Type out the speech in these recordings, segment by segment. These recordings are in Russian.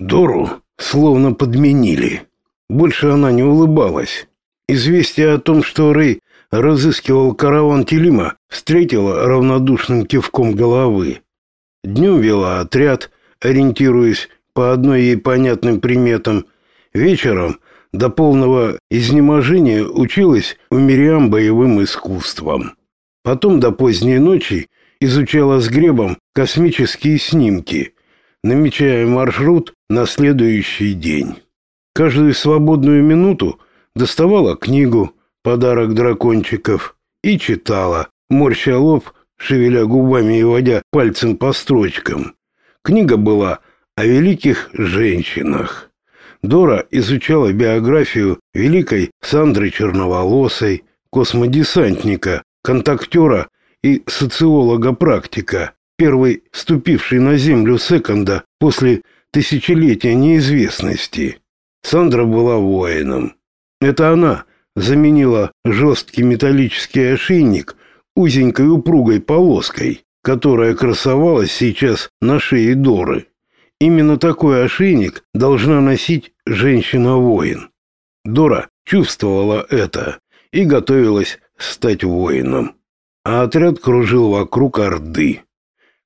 Дору словно подменили. Больше она не улыбалась. Известие о том, что Рэй разыскивал караван Телима, встретила равнодушным кивком головы. Днем вела отряд, ориентируясь по одной ей понятным приметам. Вечером до полного изнеможения училась у Мириам боевым искусствам. Потом до поздней ночи изучала с гребом космические снимки, намечая маршрут на следующий день. Каждую свободную минуту доставала книгу «Подарок дракончиков» и читала, морща лоб, шевеля губами и водя пальцем по строчкам. Книга была о великих женщинах. Дора изучала биографию великой Сандры Черноволосой, космодесантника, контактера и социолога-практика, первой ступившей на землю секонда после тысячелетия неизвестности. Сандра была воином. Это она заменила жесткий металлический ошейник узенькой упругой полоской, которая красовалась сейчас на шее Доры. Именно такой ошейник должна носить женщина-воин. Дора чувствовала это и готовилась стать воином. А отряд кружил вокруг Орды.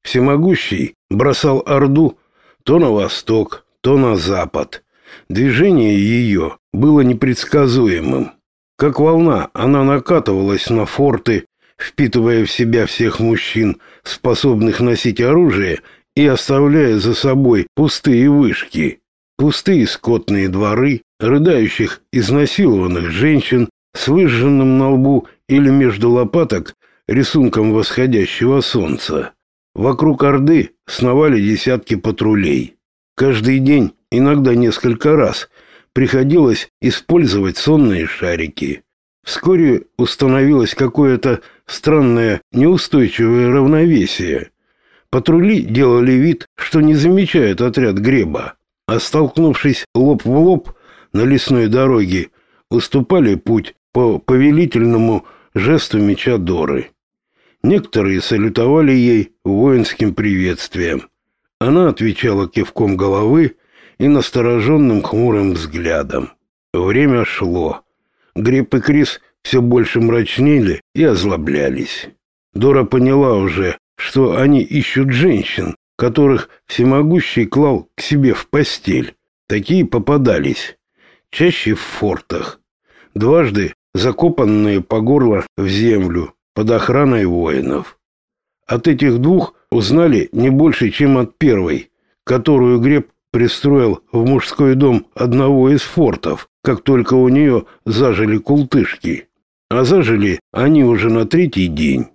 Всемогущий бросал Орду то на восток, то на запад. Движение ее было непредсказуемым. Как волна, она накатывалась на форты, впитывая в себя всех мужчин, способных носить оружие, и оставляя за собой пустые вышки, пустые скотные дворы, рыдающих изнасилованных женщин с выжженным на лбу или между лопаток рисунком восходящего солнца. Вокруг Орды сновали десятки патрулей. Каждый день, иногда несколько раз, приходилось использовать сонные шарики. Вскоре установилось какое-то странное неустойчивое равновесие. Патрули делали вид, что не замечают отряд греба, а столкнувшись лоб в лоб на лесной дороге, уступали путь по повелительному жесту меча Доры. Некоторые салютовали ей воинским приветствием. Она отвечала кивком головы и настороженным хмурым взглядом. Время шло. Гриб и Крис все больше мрачнели и озлоблялись. Дора поняла уже, что они ищут женщин, которых всемогущий клал к себе в постель. Такие попадались, чаще в фортах. Дважды закопанные по горло в землю под охраной воинов. От этих двух узнали не больше, чем от первой, которую Греб пристроил в мужской дом одного из фортов, как только у нее зажили култышки. А зажили они уже на третий день.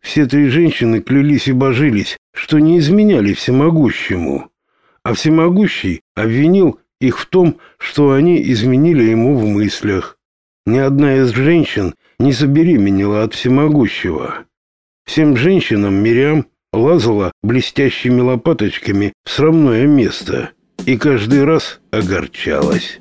Все три женщины клялись и божились, что не изменяли всемогущему, а всемогущий обвинил их в том, что они изменили ему в мыслях. Ни одна из женщин не забеременела от всемогущего. Всем женщинам Мириам лазала блестящими лопаточками в срамное место и каждый раз огорчалась.